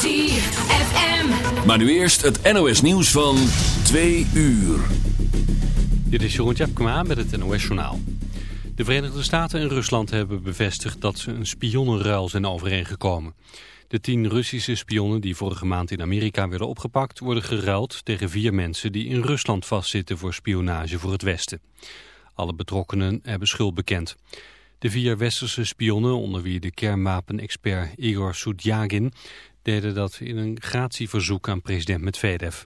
ZFM. Maar nu eerst het NOS nieuws van 2 uur. Dit is Jeroen Tjepkema met het NOS Journaal. De Verenigde Staten en Rusland hebben bevestigd dat ze een spionnenruil zijn overeengekomen. De tien Russische spionnen die vorige maand in Amerika werden opgepakt... worden geruild tegen vier mensen die in Rusland vastzitten voor spionage voor het Westen. Alle betrokkenen hebben schuld bekend. De vier westerse spionnen, onder wie de kernwapenexpert Igor Soudjagin... deden dat in een gratieverzoek aan president Medvedev.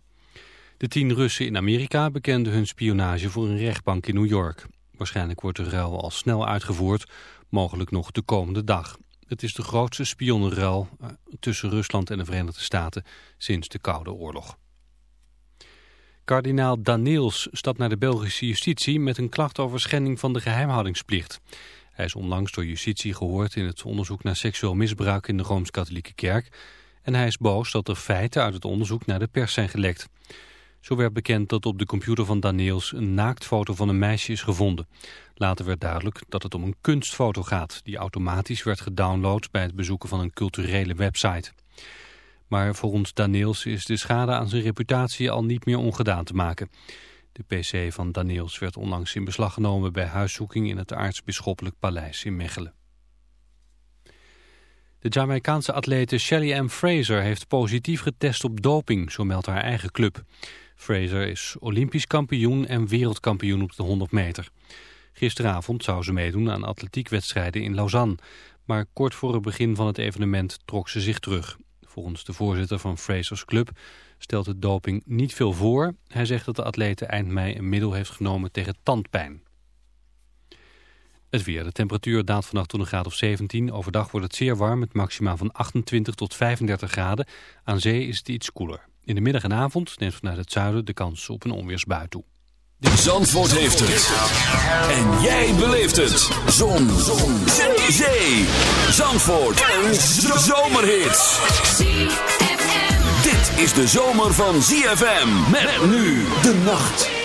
De tien Russen in Amerika bekenden hun spionage voor een rechtbank in New York. Waarschijnlijk wordt de ruil al snel uitgevoerd, mogelijk nog de komende dag. Het is de grootste spionnenruil eh, tussen Rusland en de Verenigde Staten sinds de Koude Oorlog. Kardinaal Daniels stapt naar de Belgische justitie met een klacht over schending van de geheimhoudingsplicht. Hij is onlangs door justitie gehoord in het onderzoek naar seksueel misbruik in de Rooms-Katholieke Kerk. En hij is boos dat er feiten uit het onderzoek naar de pers zijn gelekt. Zo werd bekend dat op de computer van Daniels een naaktfoto van een meisje is gevonden. Later werd duidelijk dat het om een kunstfoto gaat... die automatisch werd gedownload bij het bezoeken van een culturele website. Maar volgens Daniels is de schade aan zijn reputatie al niet meer ongedaan te maken. De PC van Daniels werd onlangs in beslag genomen bij huiszoeking in het aartsbisschoppelijk paleis in Mechelen. De Jamaicaanse atlete Shelly M. Fraser heeft positief getest op doping, zo meldt haar eigen club. Fraser is olympisch kampioen en wereldkampioen op de 100 meter. Gisteravond zou ze meedoen aan atletiekwedstrijden in Lausanne. Maar kort voor het begin van het evenement trok ze zich terug. Volgens de voorzitter van Frasers Club stelt de doping niet veel voor. Hij zegt dat de atlete eind mei een middel heeft genomen tegen tandpijn. Het weer. De temperatuur daalt vannacht tot een graad of 17. Overdag wordt het zeer warm met maxima van 28 tot 35 graden. Aan zee is het iets koeler. In de middag en avond neemt vanuit het zuiden de kans op een onweersbui toe. Zandvoort heeft het. En jij beleeft het. Zon. Zon. Zee. Zandvoort. Een zomerhit. Dit is de zomer van ZFM. Met nu de nacht.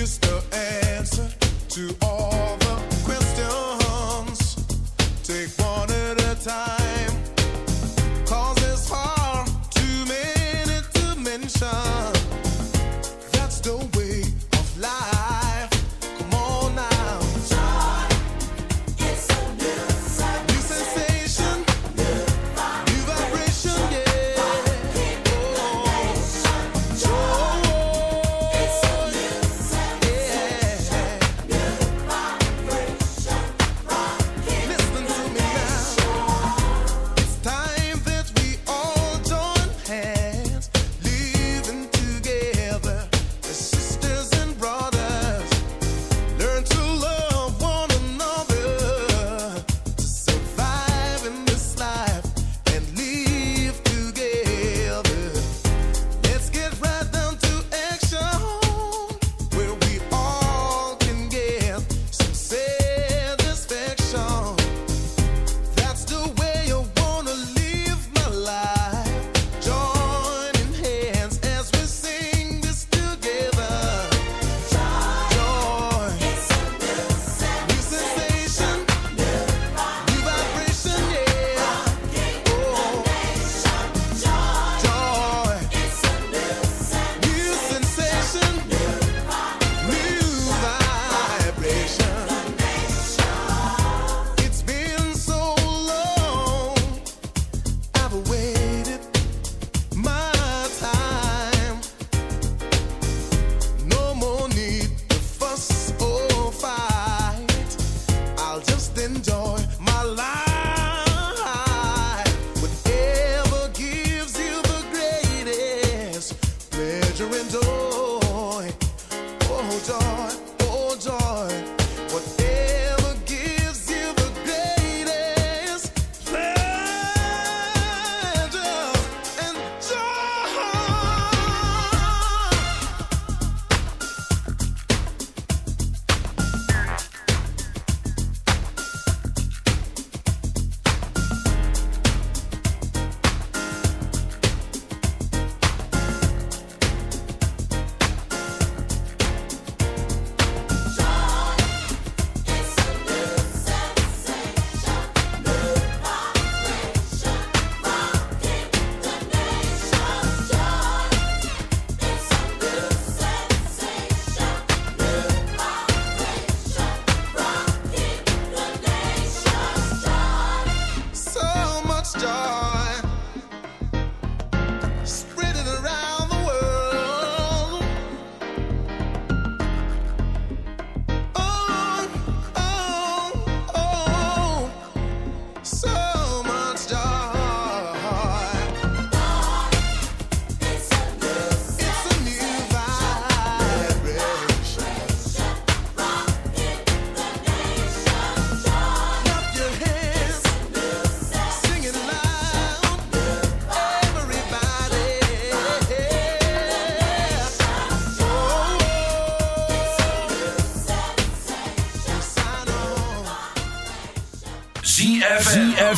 is the answer to all.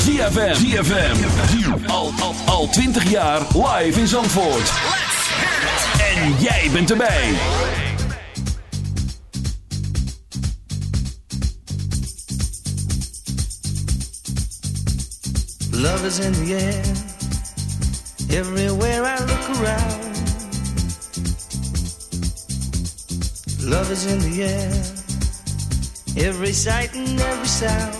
ZFM. ZFM. Al, al, al 20 jaar live in Zandvoort. En jij bent erbij. Love is in the air. Everywhere I look around. Love is in the air. Every sight and every sound.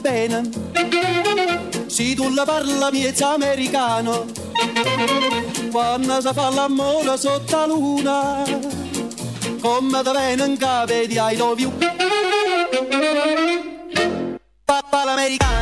bene. Se tu la parla miezza americano, quando si fa l'amore sotto la luna, come da bene in capo di I love you. Papà l'americano.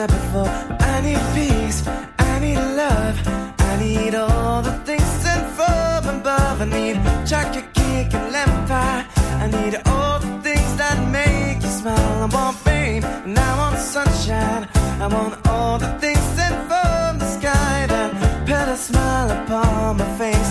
said before, I need peace, I need love, I need all the things sent from above. I need chocolate cake and lemon pie. I need all the things that make you smile. I want fame and I want sunshine. I want all the things sent from the sky that put a smile upon my face.